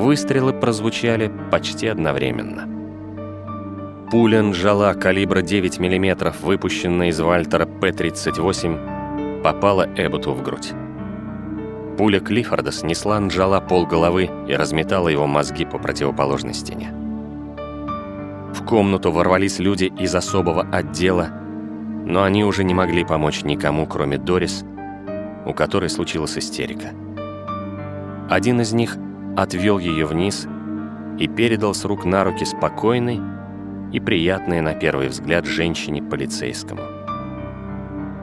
выстрелы прозвучали почти одновременно. Пуля Нджала калибра 9 мм, выпущенная из Вальтера П-38, попала Эбботу в грудь. Пуля Клиффорда снесла Нджала пол головы и разметала его мозги по противоположной стене. В комнату ворвались люди из особого отдела, но они уже не могли помочь никому, кроме Дорис, у которой случилась истерика. Один из них отвел ее вниз и передал с рук на руки спокойной и приятной на первый взгляд женщине-полицейскому.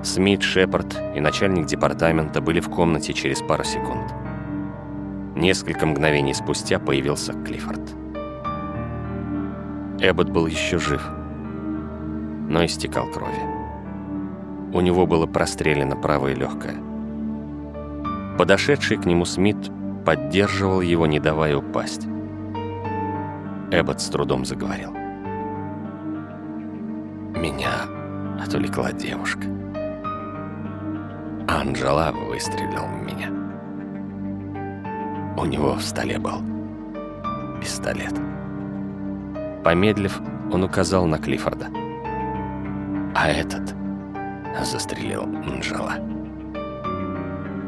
Смит, Шепард и начальник департамента были в комнате через пару секунд. Несколько мгновений спустя появился Клиффорд. Эббот был еще жив, но истекал крови. У него было прострелено правое легкое. Подошедший к нему Смит поддерживал его, не давая упасть. Эббот с трудом заговорил. «Меня отвлекла девушка. Анджела выстрелил в меня. У него в столе был пистолет. Помедлив, он указал на Клиффорда. А этот застрелил Анджела.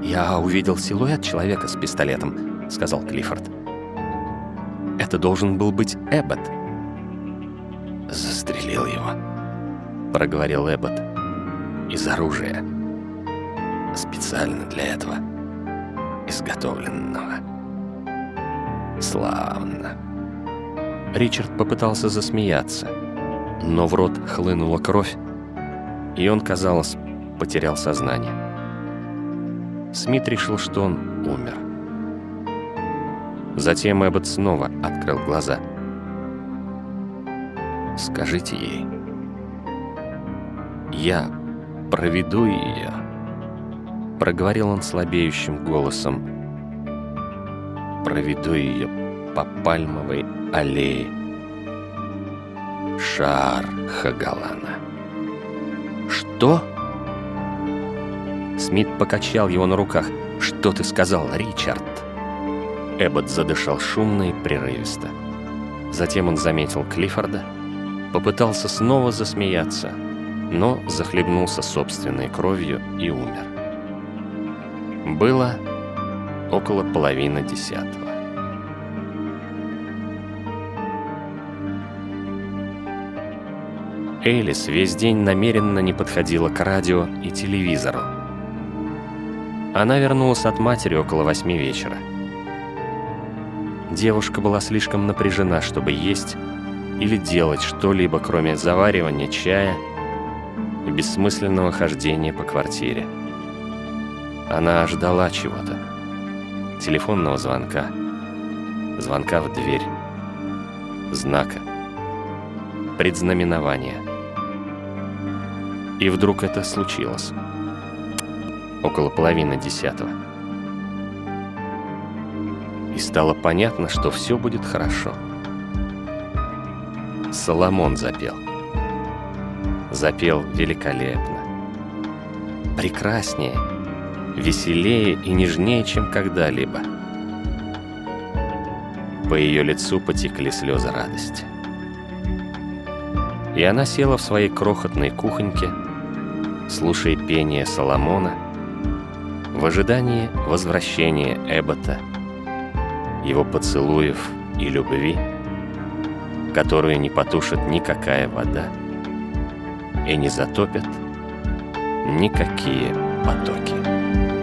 «Я увидел силуэт человека с пистолетом», — сказал Клиффорд. «Это должен был быть Эббот». «Застрелил его», — проговорил Эббот. «Из оружия. Специально для этого. Изготовленного. Славно». Ричард попытался засмеяться, но в рот хлынула кровь, и он, казалось, потерял сознание. Смит решил, что он умер. Затем Эббот снова открыл глаза. «Скажите ей, я проведу ее», — проговорил он слабеющим голосом. «Проведу ее по пальмовой аллее. Шар Хагалана». «Что?» Смит покачал его на руках. «Что ты сказал, Ричард?» Эббот задышал шумно и прерывисто. Затем он заметил Клиффорда, попытался снова засмеяться, но захлебнулся собственной кровью и умер. Было около половины десятого. Элис весь день намеренно не подходила к радио и телевизору. Она вернулась от матери около восьми вечера. Девушка была слишком напряжена, чтобы есть или делать что-либо, кроме заваривания чая и бессмысленного хождения по квартире. Она ждала чего-то. Телефонного звонка. Звонка в дверь. Знака. Предзнаменования. И вдруг это случилось. Около половины десятого. И стало понятно, что все будет хорошо. Соломон запел. Запел великолепно. Прекраснее, веселее и нежнее, чем когда-либо. По ее лицу потекли слезы радости. И она села в своей крохотной кухоньке, слушая пение Соломона, в ожидании возвращения Эббота, его поцелуев и любви, которую не потушит никакая вода и не затопят никакие потоки.